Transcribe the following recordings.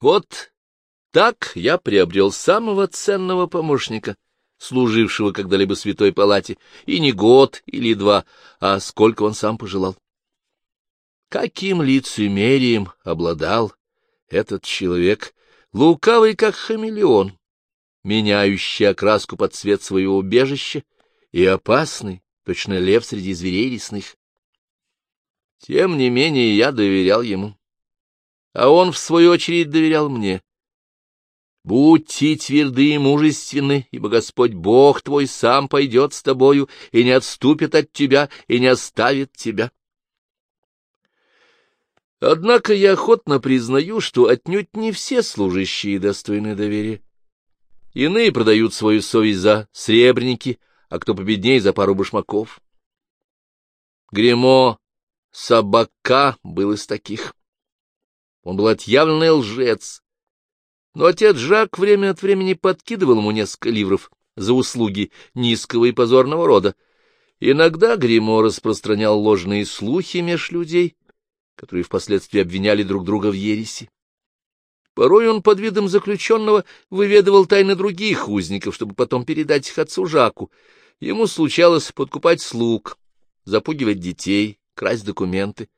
Вот так я приобрел самого ценного помощника, служившего когда-либо святой палате, и не год или два, а сколько он сам пожелал. Каким лицемерием обладал этот человек, лукавый как хамелеон, меняющий окраску под цвет своего убежища и опасный, точно лев среди зверей лесных. Тем не менее я доверял ему, а он, в свою очередь, доверял мне. Будьте тверды и мужественны, ибо Господь Бог твой сам пойдет с тобою и не отступит от тебя и не оставит тебя. Однако я охотно признаю, что отнюдь не все служащие достойны доверия. Иные продают свою совесть за сребреники, а кто победней за пару башмаков. Гремо Собака был из таких. Он был отъявленный лжец. Но отец Жак время от времени подкидывал ему несколько ливров за услуги низкого и позорного рода. Иногда Гримо распространял ложные слухи меж людей, которые впоследствии обвиняли друг друга в ереси. Порой он под видом заключенного выведывал тайны других узников, чтобы потом передать их отцу Жаку. Ему случалось подкупать слуг, запугивать детей, красть документы.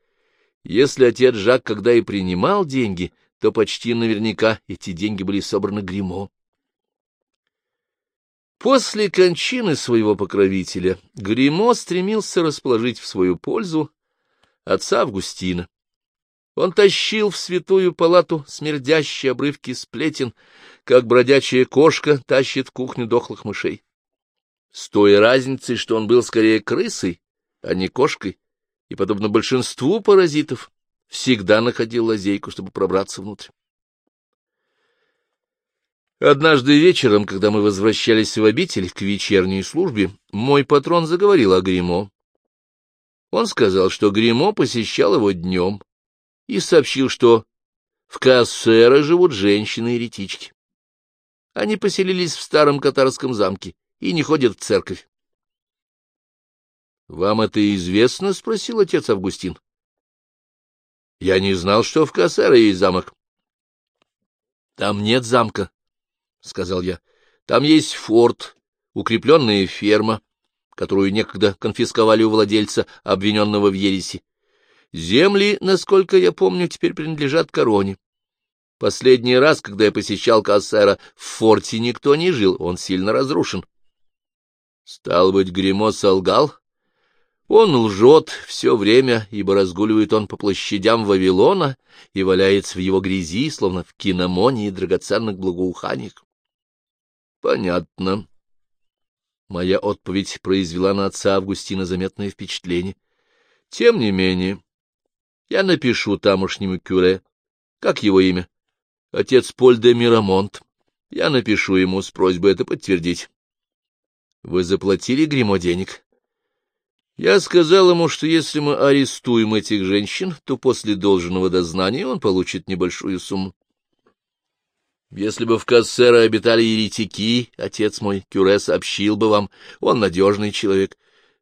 Если отец Жак когда и принимал деньги, то почти наверняка эти деньги были собраны гримо. После кончины своего покровителя Гримо стремился расположить в свою пользу отца Августина. Он тащил в святую палату смердящие обрывки сплетен, как бродячая кошка тащит в кухню дохлых мышей. С той разницей, что он был скорее крысой, а не кошкой, и, подобно большинству паразитов, всегда находил лазейку, чтобы пробраться внутрь. Однажды вечером, когда мы возвращались в обитель к вечерней службе, мой патрон заговорил о Гримо. Он сказал, что Гримо посещал его днем, и сообщил, что в Кассера живут женщины-еретички. Они поселились в старом катарском замке и не ходят в церковь. — Вам это известно? — спросил отец Августин. — Я не знал, что в Кассера есть замок. — Там нет замка, — сказал я. — Там есть форт, укрепленная ферма, которую некогда конфисковали у владельца, обвиненного в ереси. Земли, насколько я помню, теперь принадлежат короне. Последний раз, когда я посещал Кассера, в форте никто не жил, он сильно разрушен. Стал быть, Гремо солгал? Он лжет все время, ибо разгуливает он по площадям Вавилона и валяется в его грязи, словно в киномонии драгоценных благоуханиях. Понятно. Моя отповедь произвела на отца Августина заметное впечатление. Тем не менее, я напишу тамошнему кюре. Как его имя? Отец Поль де Мирамонт. Я напишу ему с просьбой это подтвердить. Вы заплатили гримо денег? Я сказал ему, что если мы арестуем этих женщин, то после должного дознания он получит небольшую сумму. Если бы в Кассера обитали еретики, отец мой, Кюре, сообщил бы вам, он надежный человек.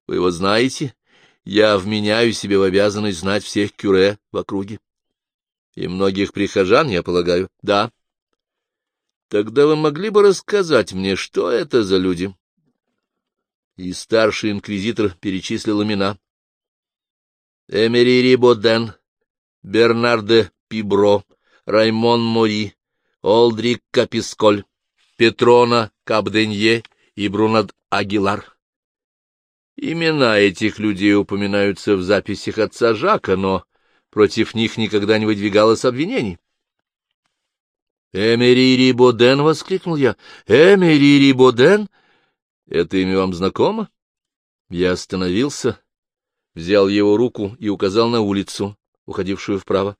Вы его знаете? Я вменяю себе в обязанность знать всех кюре в округе. И многих прихожан, я полагаю. Да. Тогда вы могли бы рассказать мне, что это за люди? И старший инквизитор перечислил имена. Эмери Рибоден, Бернарде Пибро, Раймон Мори, Олдрик Каписколь, Петрона Кабденье и Брунад Агилар. Имена этих людей упоминаются в записях отца Жака, но против них никогда не выдвигалось обвинений. «Эмери Боден!» — воскликнул я. «Эмери Боден! Это имя вам знакомо?» Я остановился, взял его руку и указал на улицу, уходившую вправо.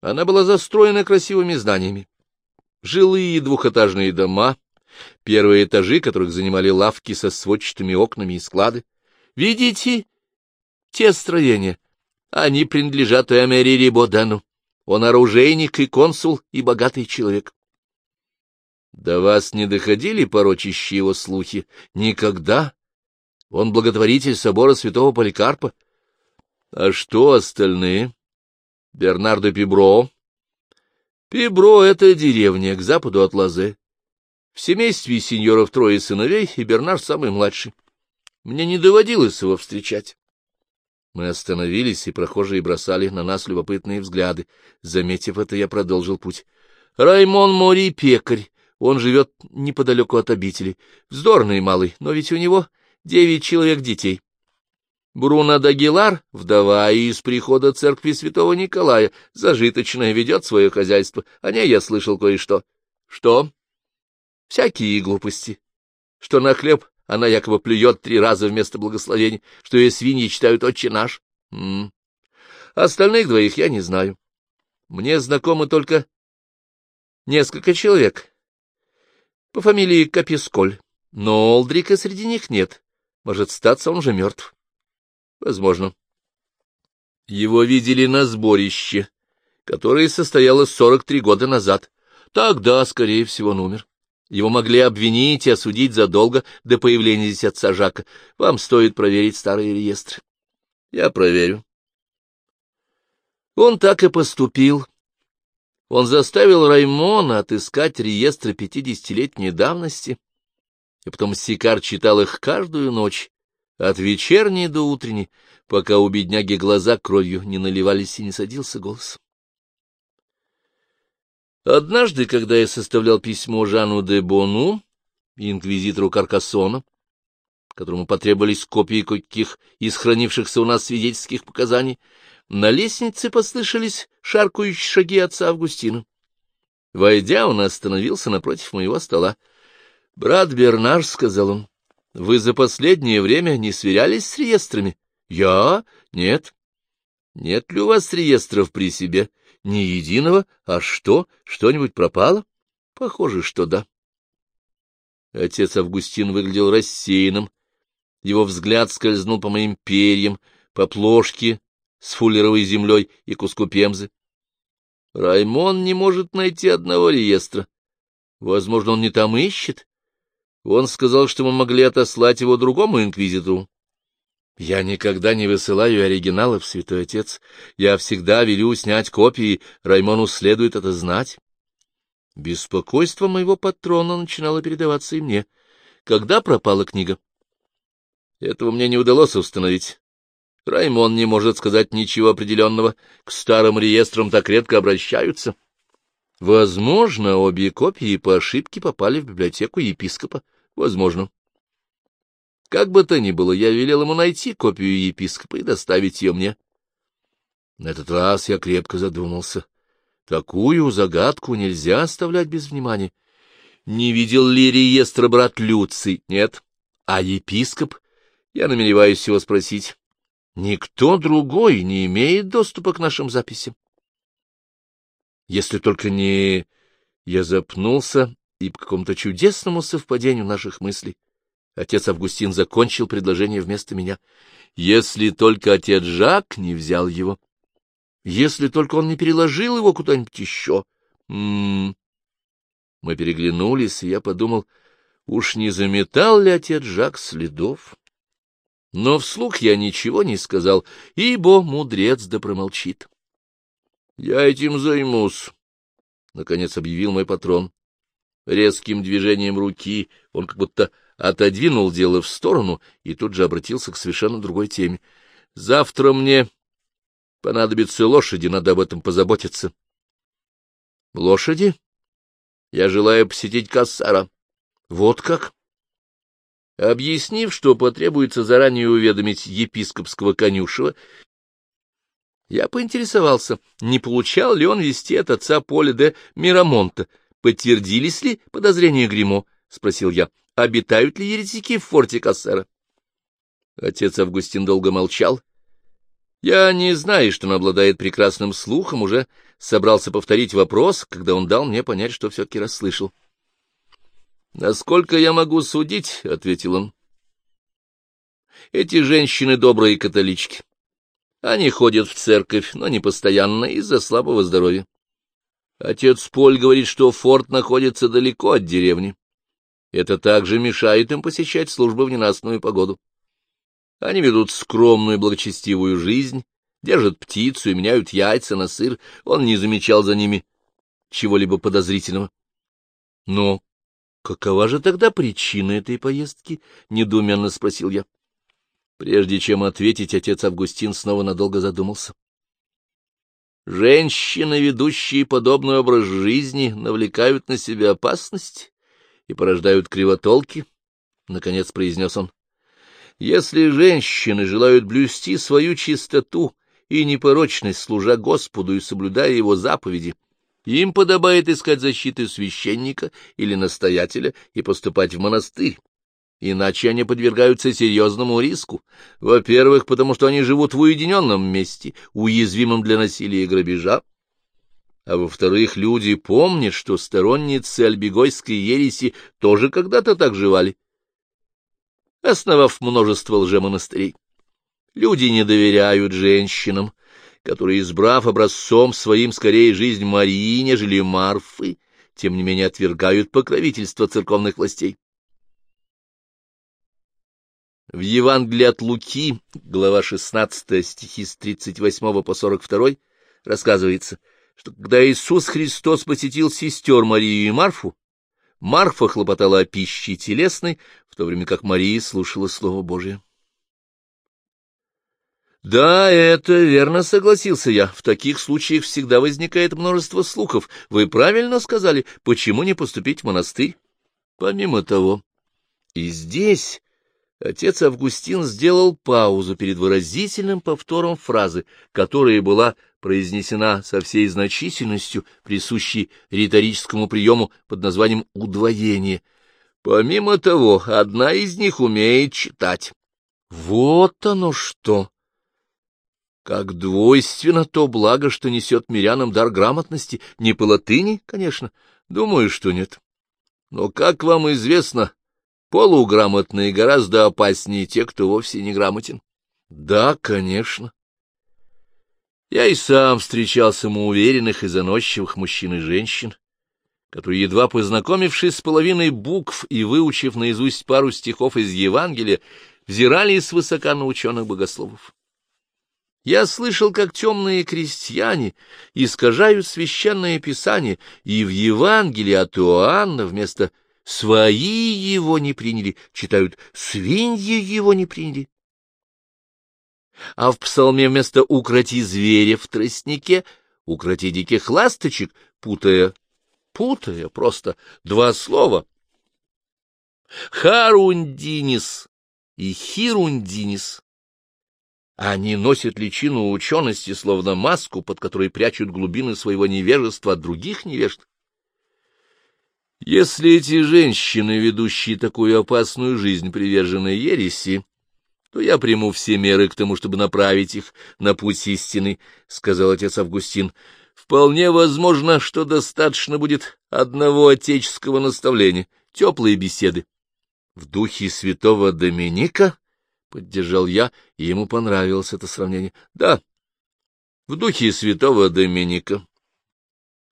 Она была застроена красивыми зданиями. Жилые двухэтажные дома, первые этажи которых занимали лавки со сводчатыми окнами и склады. Видите те строения? Они принадлежат Эмери Бодену. Он оружейник и консул, и богатый человек. До вас не доходили порочащие его слухи? Никогда. Он благотворитель собора святого Поликарпа. А что остальные? Бернардо Пибро, Пибро — это деревня к западу от Лазе. В семействе сеньоров трое сыновей, и Бернар самый младший. Мне не доводилось его встречать. Мы остановились, и прохожие бросали на нас любопытные взгляды. Заметив это, я продолжил путь. Раймон Мори — пекарь. Он живет неподалеку от обители. Вздорный малый, но ведь у него девять человек детей. Бруно Дагилар, вдова из прихода церкви святого Николая, зажиточная, ведет свое хозяйство. О ней я слышал кое-что. Что? Всякие глупости. Что на хлеб она якобы плюет три раза вместо благословения, что ее свиньи читают «Отче наш». М -м. Остальных двоих я не знаю. Мне знакомы только несколько человек. По фамилии Каписколь. Но Олдрика среди них нет. Может, статься он уже мертв. Возможно. Его видели на сборище, которое состоялось сорок три года назад. Тогда, скорее всего, он умер. Его могли обвинить и осудить задолго до появления здесь отца Жака. Вам стоит проверить старые реестры. Я проверю. Он так и поступил. Он заставил Раймона отыскать реестры пятидесятилетней давности, и потом Сикар читал их каждую ночь, от вечерней до утренней, пока у бедняги глаза кровью не наливались и не садился голос. Однажды, когда я составлял письмо Жану де Бону, инквизитору Каркасона, которому потребовались копии каких из хранившихся у нас свидетельских показаний, на лестнице послышались шаркающие шаги отца Августина. Войдя, он остановился напротив моего стола. — Брат Бернар, — сказал он, — вы за последнее время не сверялись с реестрами? — Я? Нет. — Нет ли у вас реестров при себе? — Ни единого. А что? Что-нибудь пропало? — Похоже, что да. Отец Августин выглядел рассеянным. Его взгляд скользнул по моим перьям, по плошке с фуллеровой землей и куску пемзы. Раймон не может найти одного реестра. Возможно, он не там ищет. Он сказал, что мы могли отослать его другому инквизитору. Я никогда не высылаю оригиналов, святой отец. Я всегда велю снять копии, Раймону следует это знать. Беспокойство моего патрона начинало передаваться и мне. Когда пропала книга? Этого мне не удалось установить. Раймон не может сказать ничего определенного. К старым реестрам так редко обращаются. Возможно, обе копии по ошибке попали в библиотеку епископа. Возможно. Как бы то ни было, я велел ему найти копию епископа и доставить ее мне. На этот раз я крепко задумался. Такую загадку нельзя оставлять без внимания. Не видел ли реестра брат Люций? Нет. А епископ? Я намереваюсь его спросить. Никто другой не имеет доступа к нашим записям. Если только не... Я запнулся и по какому-то чудесному совпадению наших мыслей отец Августин закончил предложение вместо меня. Если только отец Жак не взял его, если только он не переложил его куда-нибудь еще. М м-м. -м -м. Мы переглянулись, и я подумал, уж не заметал ли отец Жак следов? Но вслух я ничего не сказал, ибо мудрец да промолчит. — Я этим займусь, — наконец объявил мой патрон. Резким движением руки он как будто отодвинул дело в сторону и тут же обратился к совершенно другой теме. — Завтра мне понадобятся лошади, надо об этом позаботиться. — Лошади? Я желаю посетить Кассара. — Вот как? Объяснив, что потребуется заранее уведомить епископского конюшева, я поинтересовался, не получал ли он вести от отца Поля де Мирамонта, Подтвердились ли подозрения Гримо? — спросил я. — Обитают ли еретики в форте Кассера? Отец Августин долго молчал. Я, не знаю, что он обладает прекрасным слухом, уже собрался повторить вопрос, когда он дал мне понять, что все-таки расслышал. — Насколько я могу судить, — ответил он, — эти женщины добрые католички. Они ходят в церковь, но не постоянно, из-за слабого здоровья. Отец Поль говорит, что форт находится далеко от деревни. Это также мешает им посещать службы в ненастную погоду. Они ведут скромную благочестивую жизнь, держат птицу и меняют яйца на сыр. Он не замечал за ними чего-либо подозрительного. Но какова же тогда причина этой поездки? — недоуменно спросил я. Прежде чем ответить, отец Августин снова надолго задумался. Женщины, ведущие подобный образ жизни, навлекают на себя опасность и порождают кривотолки, — наконец произнес он. Если женщины желают блюсти свою чистоту и непорочность, служа Господу и соблюдая его заповеди, им подобает искать защиты священника или настоятеля и поступать в монастырь, Иначе они подвергаются серьезному риску. Во-первых, потому что они живут в уединенном месте, уязвимом для насилия и грабежа. А во-вторых, люди помнят, что сторонницы альбегойской ереси тоже когда-то так живали, основав множество лжемонастырей. Люди не доверяют женщинам, которые, избрав образцом своим скорее жизнь Марии, нежели Марфы, тем не менее отвергают покровительство церковных властей. В Евангелии от Луки, глава 16, стихи с 38 по 42, рассказывается, что когда Иисус Христос посетил сестер Марию и Марфу, Марфа хлопотала о пище телесной, в то время как Мария слушала Слово Божие. Да, это верно, согласился я. В таких случаях всегда возникает множество слухов. Вы правильно сказали, почему не поступить в монастырь? Помимо того, и здесь Отец Августин сделал паузу перед выразительным повтором фразы, которая была произнесена со всей значительностью, присущей риторическому приему под названием «удвоение». Помимо того, одна из них умеет читать. Вот оно что! Как двойственно то благо, что несет мирянам дар грамотности, не по латыни, конечно, думаю, что нет. Но, как вам известно, Полуграмотные гораздо опаснее те, кто вовсе не грамотен. Да, конечно. Я и сам встречал самоуверенных и заносчивых мужчин и женщин, которые, едва познакомившись с половиной букв и выучив наизусть пару стихов из Евангелия, взирали свысока на ученых богословов. Я слышал, как темные крестьяне искажают священное писание, и в Евангелии от Иоанна вместо Свои его не приняли, читают «свиньи его не приняли». А в псалме вместо «укроти зверя в тростнике» «укроти диких ласточек», путая, путая просто два слова. Харундинис и Хирундинис. Они носят личину учености, словно маску, под которой прячут глубины своего невежества от других невежд. Если эти женщины, ведущие такую опасную жизнь, привержены ереси, то я приму все меры к тому, чтобы направить их на путь истины, — сказал отец Августин. Вполне возможно, что достаточно будет одного отеческого наставления, теплые беседы. В духе святого Доминика, — поддержал я, и ему понравилось это сравнение. Да, в духе святого Доминика.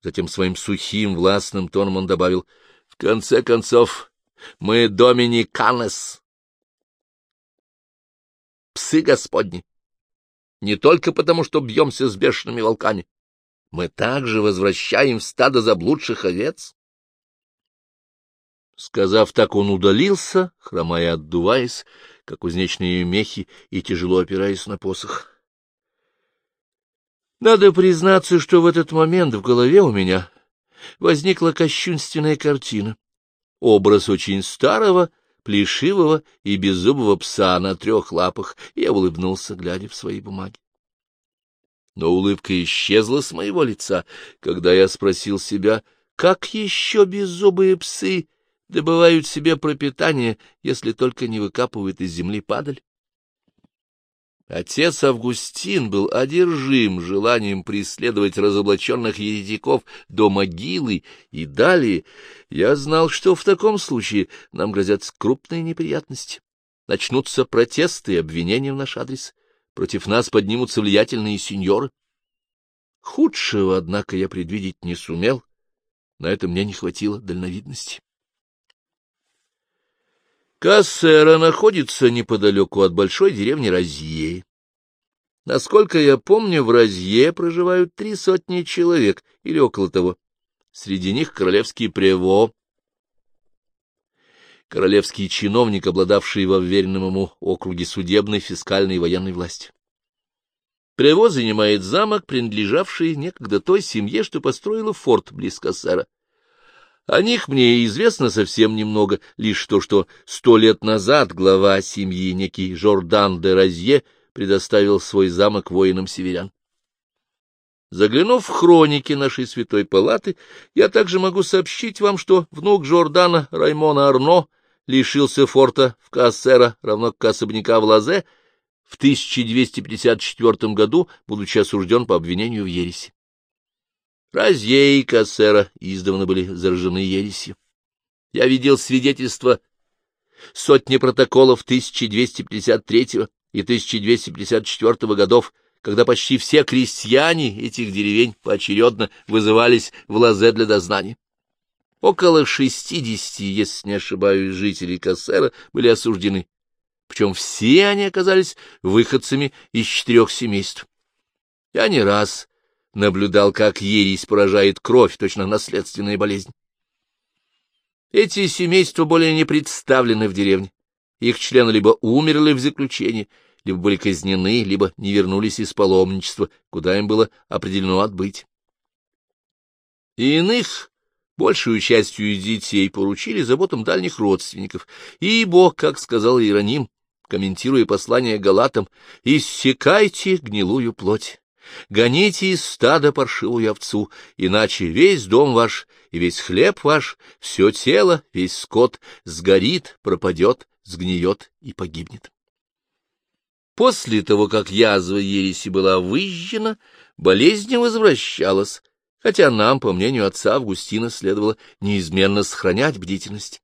Затем своим сухим, властным тоном он добавил, — В конце концов, мы доминиканес. Псы Господни. Не только потому, что бьемся с бешеными волками. Мы также возвращаем стадо заблудших овец. Сказав так, он удалился, хромая отдуваясь, как кузнечные мехи, и тяжело опираясь на посох. Надо признаться, что в этот момент в голове у меня возникла кощунственная картина. Образ очень старого, плешивого и беззубого пса на трех лапах. Я улыбнулся, глядя в свои бумаги. Но улыбка исчезла с моего лица, когда я спросил себя, как еще беззубые псы добывают себе пропитание, если только не выкапывают из земли падаль? Отец Августин был одержим желанием преследовать разоблаченных еретиков до могилы, и далее я знал, что в таком случае нам грозят крупные неприятности. Начнутся протесты и обвинения в наш адрес. Против нас поднимутся влиятельные сеньоры. Худшего, однако, я предвидеть не сумел. На это мне не хватило дальновидности. Кассера находится неподалеку от большой деревни Розье. Насколько я помню, в Розье проживают три сотни человек или около того. Среди них королевский прево, королевский чиновник, обладавший во вверенном ему округе судебной, фискальной и военной власти. Прево занимает замок, принадлежавший некогда той семье, что построила форт близ Кассера. О них мне известно совсем немного, лишь то, что сто лет назад глава семьи, некий Жордан де Розье, предоставил свой замок воинам-северян. Заглянув в хроники нашей святой палаты, я также могу сообщить вам, что внук Жордана Раймона Арно лишился форта в Кассера, равно как особняка в Лазе, в 1254 году, будучи осужден по обвинению в ереси. Разье и Кассера издавна были заражены ересью. Я видел свидетельства сотни протоколов 1253 и 1254 годов, когда почти все крестьяне этих деревень поочередно вызывались в лазе для дознания. Около шестидесяти, если не ошибаюсь, жителей Кассера были осуждены, причем все они оказались выходцами из четырех семейств. Я не раз наблюдал, как ересь поражает кровь, точно наследственная болезнь. Эти семейства более не представлены в деревне. Их члены либо умерли в заключении, либо были казнены, либо не вернулись из паломничества, куда им было определено отбыть. И иных, большую частью детей, поручили заботам дальних родственников, ибо, как сказал Иероним, комментируя послание Галатам, «Иссекайте гнилую плоть». Гоните из стада паршивую овцу, иначе весь дом ваш и весь хлеб ваш, все тело, весь скот сгорит, пропадет, сгниет и погибнет. После того, как язва ереси была выжжена, болезнь возвращалась, хотя нам, по мнению отца Августина, следовало неизменно сохранять бдительность.